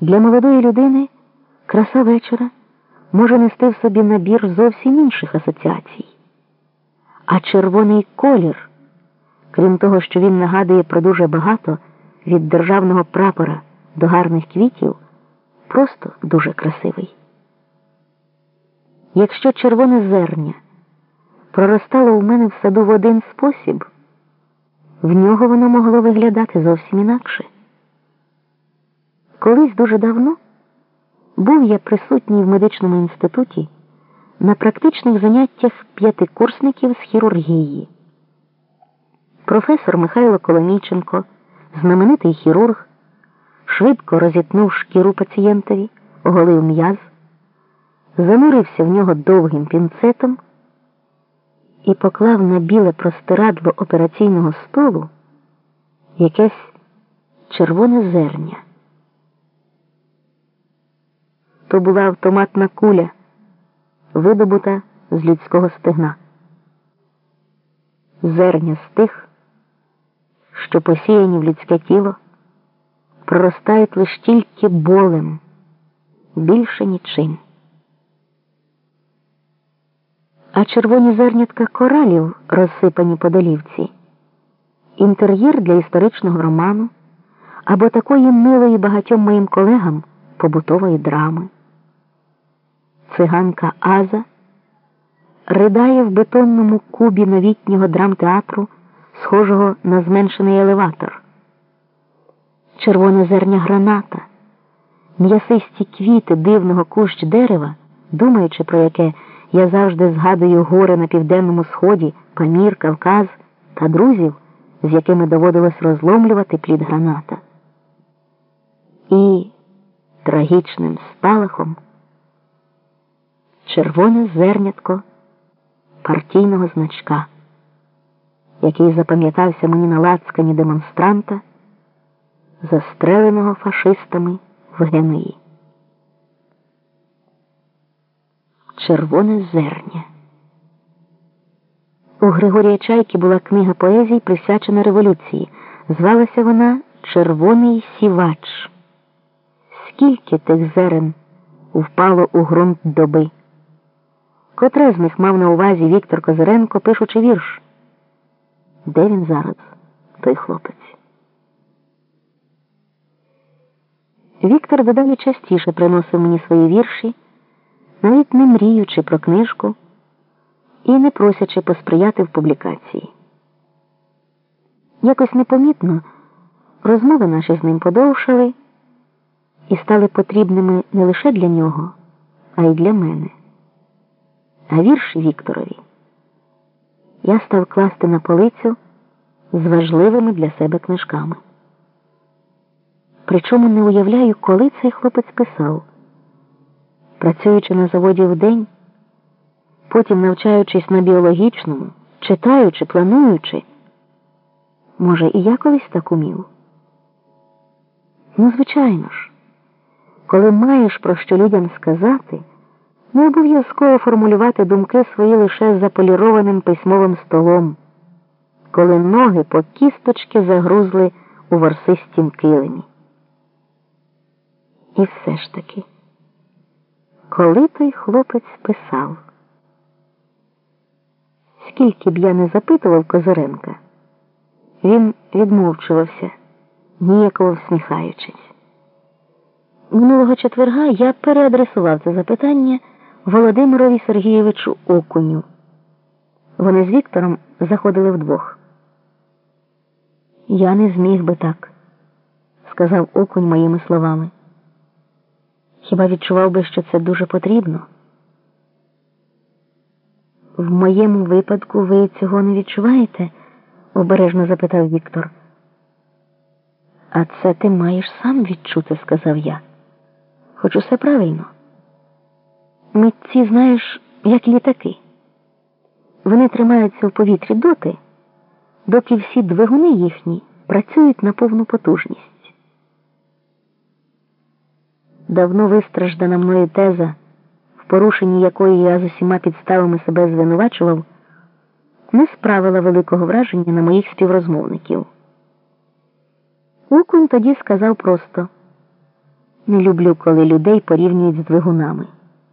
Для молодої людини краса вечора може нести в собі набір зовсім інших асоціацій. А червоний колір, крім того, що він нагадує про дуже багато від державного прапора до гарних квітів, просто дуже красивий. Якщо червоне зерня проростало у мене в саду в один спосіб, в нього воно могло виглядати зовсім інакше. Колись дуже давно був я присутній в медичному інституті на практичних заняттях п'ятикурсників з хірургії. Професор Михайло Коломійченко, знаменитий хірург, швидко розітнув шкіру пацієнтові, оголив м'яз, занурився в нього довгим пінцетом і поклав на біле простирадло операційного столу якесь червоне зерня. То була автоматна куля, видобута з людського стегна. Зерня з тих, що посіяні в людське тіло, проростають лише тільки болем, більше нічим. А червоні зернятка коралів, розсипані по долівці, інтер'єр для історичного роману або такої милої багатьом моїм колегам побутової драми. Циганка Аза ридає в бетонному кубі новітнього драмтеатру, схожого на зменшений елеватор. Червоне зерня граната, м'ясисті квіти дивного кущ дерева, думаючи про яке я завжди згадую гори на південному сході, Памір, Кавказ та друзів, з якими доводилось розломлювати плід граната. І трагічним спалахом червоне зернятко партійного значка, який запам'ятався мені на лацкані демонстранта, застреленого фашистами в Генуї. Червоне зерня. У Григорія Чайки була книга поезій, присвячена революції. Звалася вона Червоний сівач. Скільки тих зерен впало у ґрунт доби? Котре з них мав на увазі Віктор Козиренко, пишучи вірш? Де він зараз, той хлопець? Віктор дедалі частіше приносив мені свої вірші, навіть не мріючи про книжку і не просячи посприяти в публікації. Якось непомітно розмови наші з ним подовшали і стали потрібними не лише для нього, а й для мене. А вірш Вікторові я став класти на полицю з важливими для себе книжками. Причому не уявляю, коли цей хлопець писав, працюючи на заводі вдень, потім навчаючись на біологічному, читаючи, плануючи, може, і я колись так умів. Ну, звичайно ж, коли маєш про що людям сказати. Не обов'язково формулювати думки свої лише за полірованим письмовим столом, коли ноги по кісточки загрузли у ворсистім килимі. І все ж таки, коли той хлопець писав, скільки б я не запитував Козиренка, він відмовчувався, ніяково всміхаючись. Минулого четверга я переадресував це запитання. Володимирові Сергійовичу Окуню. Вони з Віктором заходили вдвох. Я не зміг би так, сказав Окунь моїми словами. Хіба відчував би, що це дуже потрібно? В моєму випадку ви цього не відчуваєте? обережно запитав Віктор. А це ти маєш сам відчути, сказав я. Хоч усе правильно. Митці, знаєш, як літаки. Вони тримаються в повітрі доти, доки всі двигуни їхні працюють на повну потужність. Давно вистраждана мною теза, в порушенні якої я з усіма підставами себе звинувачував, не справила великого враження на моїх співрозмовників. Окунь тоді сказав просто Не люблю, коли людей порівнюють з двигунами.